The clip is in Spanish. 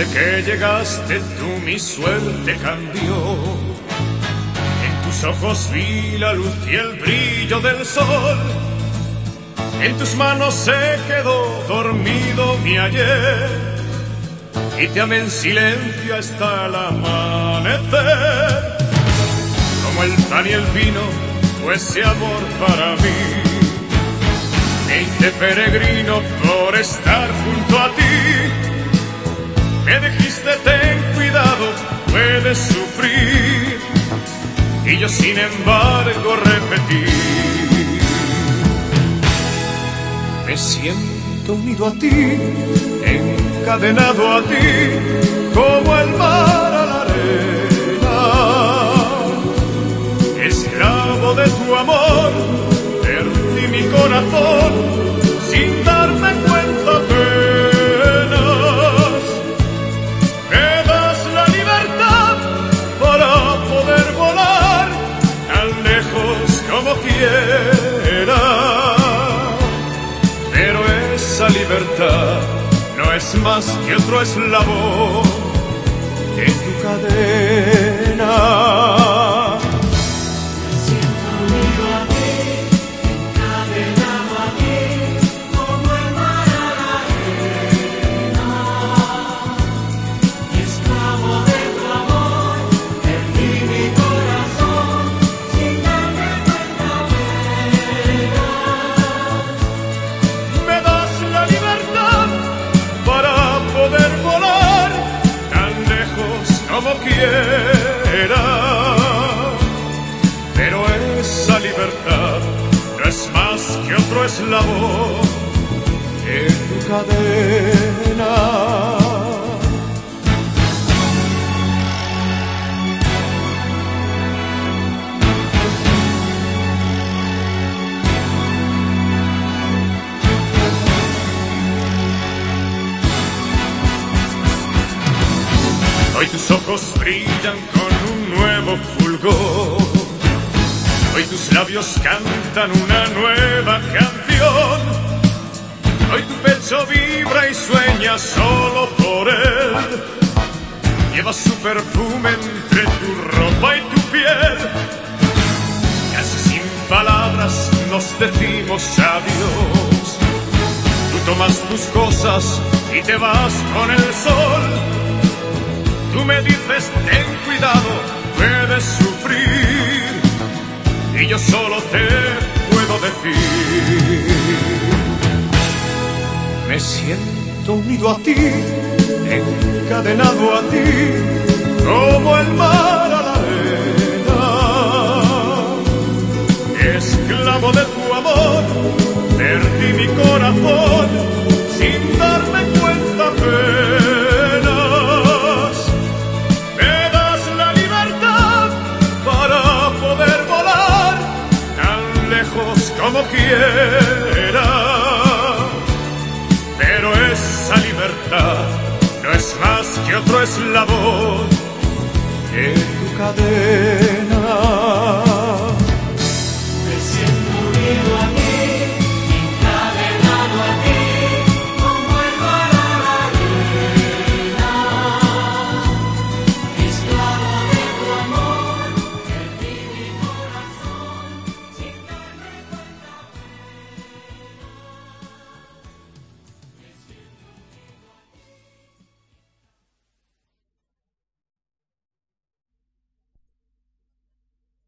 Desde que llegaste tú mi suerte cambió. En tus ojos vi la luz y el brillo del sol. En tus manos se quedó dormido mi ayer. Y te amé en silencio hasta el amanecer. Como el pan y el vino, pues ese amor para mí. Me hice peregrino por estar junto a ti me dijiste ten cuidado, puedes sufrir. Y yo sin embargo repetí. Me siento unido a ti, encadenado a ti, como el mar Pero esa libertad no es más que otro eslabón en tu cadena. Como quiera. Pero esa libertad no es más que otro eslabón en tu cadena. Tus ojos brillan con un nuevo fulgor. Hoy tus labios cantan una nueva canción. Hoy tu pecho vibra y sueña solo por él. Lleva su perfume entre tu ropa y tu piel. Casi sin palabras nos decimos adiós. Tú tomas tus cosas y te vas con el sol Tú me dices, ten cuidado, puedes sufrir. Y yo solo te puedo decir. Me siento unido a ti, encadenado a ti, como el mar a la arena. Esclavo de tu amor, perdí mi corazón en tu cadena.